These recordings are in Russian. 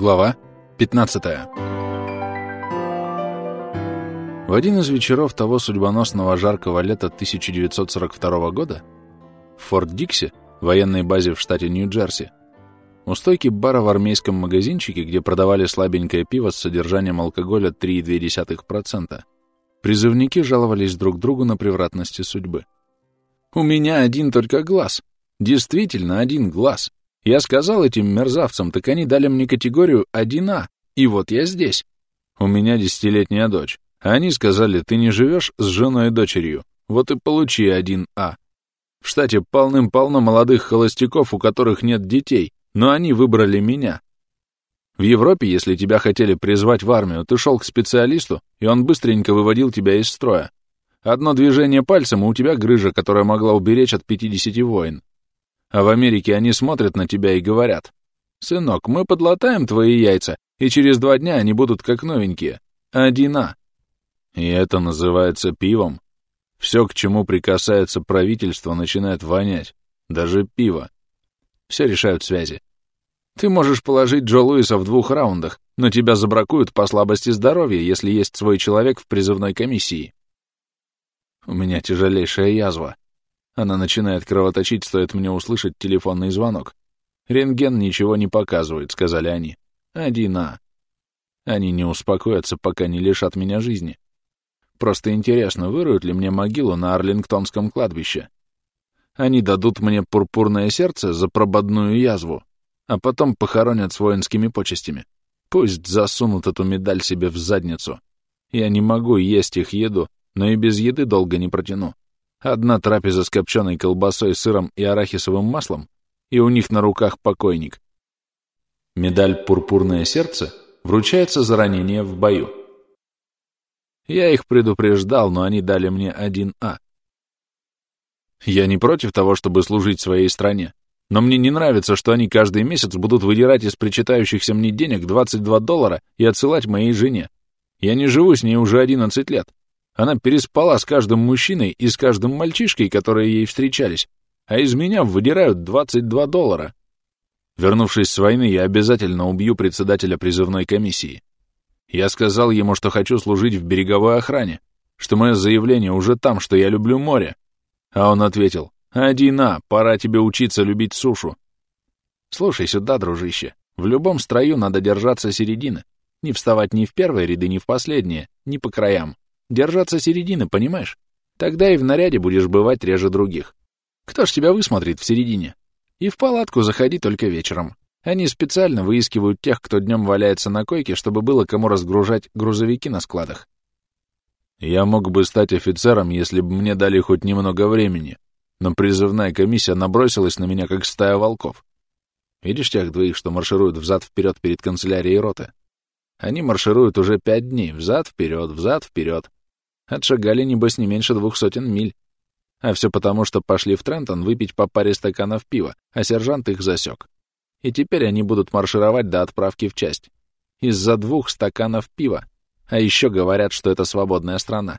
Глава 15 В один из вечеров того судьбоносного жаркого лета 1942 года в Форт Дикси, военной базе в штате Нью-Джерси, у стойки бара в армейском магазинчике, где продавали слабенькое пиво с содержанием алкоголя 3,2%, призывники жаловались друг другу на превратности судьбы. «У меня один только глаз. Действительно, один глаз. Я сказал этим мерзавцам, так они дали мне категорию 1А, и вот я здесь. У меня десятилетняя дочь. Они сказали, ты не живешь с женой и дочерью, вот и получи 1А. В штате полным-полно молодых холостяков, у которых нет детей, но они выбрали меня. В Европе, если тебя хотели призвать в армию, ты шел к специалисту, и он быстренько выводил тебя из строя. Одно движение пальцем, и у тебя грыжа, которая могла уберечь от 50 войн. А в Америке они смотрят на тебя и говорят, «Сынок, мы подлатаем твои яйца, и через два дня они будут как новенькие. Одина». И это называется пивом. Все, к чему прикасается правительство, начинает вонять. Даже пиво. Все решают связи. Ты можешь положить Джо Луиса в двух раундах, но тебя забракуют по слабости здоровья, если есть свой человек в призывной комиссии. У меня тяжелейшая язва. Она начинает кровоточить, стоит мне услышать телефонный звонок. «Рентген ничего не показывает», — сказали они. «Один А». Они не успокоятся, пока не лишат меня жизни. Просто интересно, выруют ли мне могилу на Арлингтонском кладбище? Они дадут мне пурпурное сердце за прободную язву, а потом похоронят с воинскими почестями. Пусть засунут эту медаль себе в задницу. Я не могу есть их еду, но и без еды долго не протяну. Одна трапеза с копченой колбасой, сыром и арахисовым маслом, и у них на руках покойник. Медаль «Пурпурное сердце» вручается за ранение в бою. Я их предупреждал, но они дали мне один А. Я не против того, чтобы служить своей стране, но мне не нравится, что они каждый месяц будут выдирать из причитающихся мне денег 22 доллара и отсылать моей жене. Я не живу с ней уже 11 лет. Она переспала с каждым мужчиной и с каждым мальчишкой, которые ей встречались, а из меня выдирают 22 доллара. Вернувшись с войны, я обязательно убью председателя призывной комиссии. Я сказал ему, что хочу служить в береговой охране, что мое заявление уже там, что я люблю море. А он ответил, «Одина, пора тебе учиться любить сушу». Слушай сюда, дружище, в любом строю надо держаться середины, не вставать ни в первые ряды, ни в последние, ни по краям. Держаться середины, понимаешь? Тогда и в наряде будешь бывать реже других. Кто ж тебя высмотрит в середине? И в палатку заходи только вечером. Они специально выискивают тех, кто днем валяется на койке, чтобы было кому разгружать грузовики на складах. Я мог бы стать офицером, если бы мне дали хоть немного времени, но призывная комиссия набросилась на меня, как стая волков. Видишь тех двоих, что маршируют взад-вперед перед канцелярией роты? Они маршируют уже пять дней, взад-вперед, взад-вперед, Отшагали, небось, не меньше двух сотен миль. А все потому, что пошли в Трентон выпить по паре стаканов пива, а сержант их засек. И теперь они будут маршировать до отправки в часть. Из-за двух стаканов пива. А еще говорят, что это свободная страна.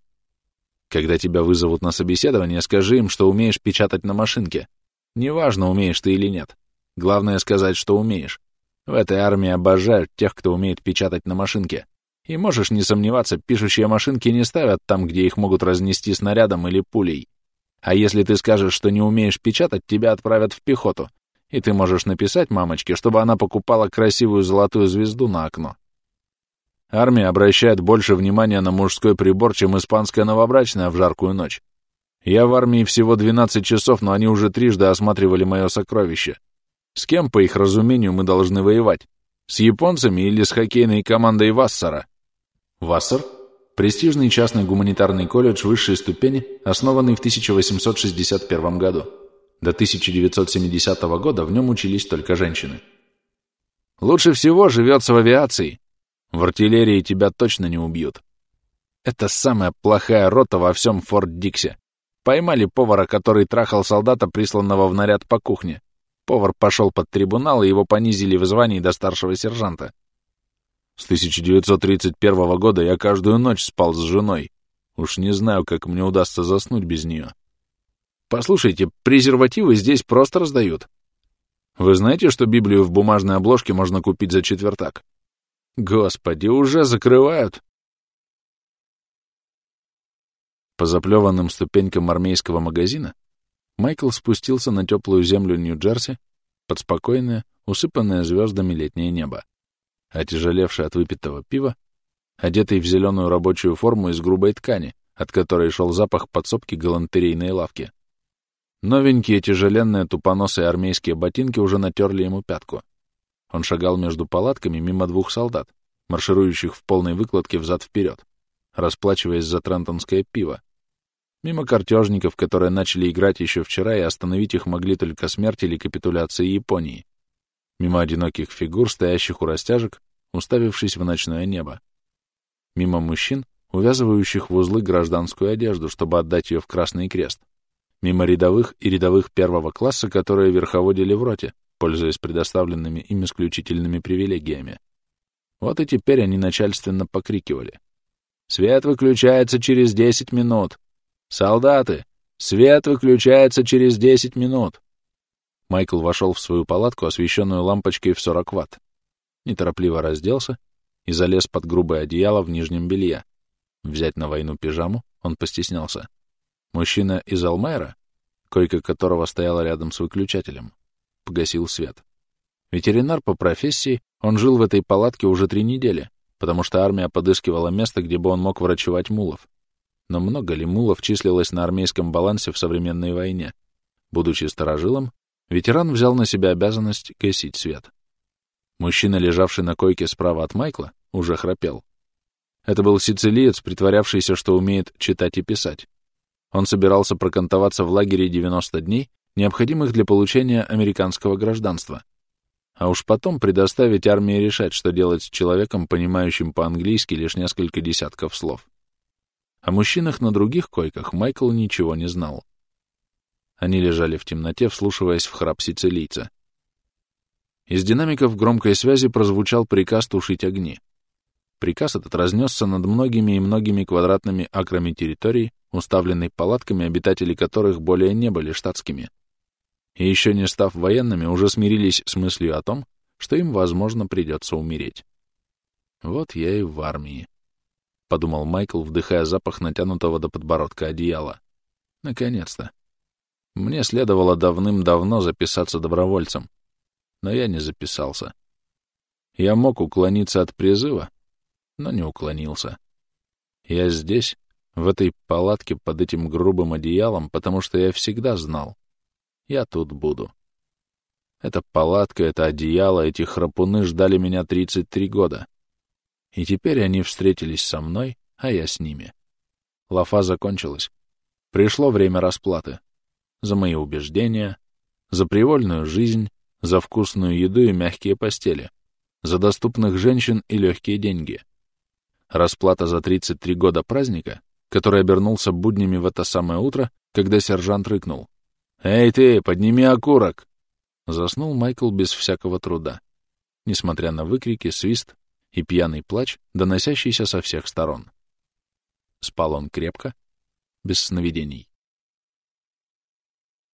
Когда тебя вызовут на собеседование, скажи им, что умеешь печатать на машинке. Неважно, умеешь ты или нет. Главное сказать, что умеешь. В этой армии обожают тех, кто умеет печатать на машинке. И можешь не сомневаться, пишущие машинки не ставят там, где их могут разнести снарядом или пулей. А если ты скажешь, что не умеешь печатать, тебя отправят в пехоту. И ты можешь написать мамочке, чтобы она покупала красивую золотую звезду на окно. Армия обращает больше внимания на мужской прибор, чем испанская новобрачная в жаркую ночь. Я в армии всего 12 часов, но они уже трижды осматривали мое сокровище. С кем, по их разумению, мы должны воевать? С японцами или с хоккейной командой Вассара? Вассер – престижный частный гуманитарный колледж высшей ступени, основанный в 1861 году. До 1970 года в нем учились только женщины. Лучше всего живется в авиации. В артиллерии тебя точно не убьют. Это самая плохая рота во всем Форт Диксе. Поймали повара, который трахал солдата, присланного в наряд по кухне. Повар пошел под трибунал, и его понизили в звании до старшего сержанта. С 1931 года я каждую ночь спал с женой. Уж не знаю, как мне удастся заснуть без нее. Послушайте, презервативы здесь просто раздают. Вы знаете, что Библию в бумажной обложке можно купить за четвертак? Господи, уже закрывают! По заплеванным ступенькам армейского магазина Майкл спустился на теплую землю Нью-Джерси под спокойное, усыпанное звездами летнее небо. Отяжелевший от выпитого пива, одетый в зеленую рабочую форму из грубой ткани, от которой шел запах подсобки галантерейной лавки. Новенькие тяжеленные тупоносые армейские ботинки уже натерли ему пятку. Он шагал между палатками мимо двух солдат, марширующих в полной выкладке взад-вперед, расплачиваясь за трентонское пиво. Мимо картежников, которые начали играть еще вчера, и остановить их могли только смерть или капитуляция Японии. Мимо одиноких фигур, стоящих у растяжек, уставившись в ночное небо. Мимо мужчин, увязывающих в узлы гражданскую одежду, чтобы отдать ее в Красный Крест. Мимо рядовых и рядовых первого класса, которые верховодили в роте, пользуясь предоставленными им исключительными привилегиями. Вот и теперь они начальственно покрикивали. «Свет выключается через десять минут! Солдаты! Свет выключается через десять минут!» Майкл вошел в свою палатку, освещенную лампочкой в 40 ватт. Неторопливо разделся и залез под грубое одеяло в нижнем белье. Взять на войну пижаму он постеснялся. Мужчина из Алмайра, койка которого стояла рядом с выключателем, погасил свет. Ветеринар по профессии, он жил в этой палатке уже три недели, потому что армия подыскивала место, где бы он мог врачевать мулов. Но много ли мулов числилось на армейском балансе в современной войне? Будучи старожилом, ветеран взял на себя обязанность гасить свет. Мужчина, лежавший на койке справа от Майкла, уже храпел. Это был сицилиец, притворявшийся, что умеет читать и писать. Он собирался прокантоваться в лагере 90 дней необходимых для получения американского гражданства. А уж потом предоставить армии решать, что делать с человеком, понимающим по-английски лишь несколько десятков слов. О мужчинах на других койках Майкл ничего не знал. Они лежали в темноте, вслушиваясь в храп сицилийца. Из динамиков громкой связи прозвучал приказ тушить огни. Приказ этот разнесся над многими и многими квадратными акрами территории, уставленной палатками, обитатели которых более не были штатскими и еще не став военными, уже смирились с мыслью о том, что им, возможно, придется умереть. «Вот я и в армии», — подумал Майкл, вдыхая запах натянутого до подбородка одеяла. «Наконец-то. Мне следовало давным-давно записаться добровольцем, но я не записался. Я мог уклониться от призыва, но не уклонился. Я здесь, в этой палатке под этим грубым одеялом, потому что я всегда знал, я тут буду. Эта палатка, это одеяло, эти храпуны ждали меня 33 года. И теперь они встретились со мной, а я с ними. Лафа закончилась. Пришло время расплаты. За мои убеждения, за привольную жизнь, за вкусную еду и мягкие постели, за доступных женщин и легкие деньги. Расплата за 33 года праздника, который обернулся буднями в это самое утро, когда сержант рыкнул. «Эй ты, подними окурок!» Заснул Майкл без всякого труда, несмотря на выкрики, свист и пьяный плач, доносящийся со всех сторон. Спал он крепко, без сновидений.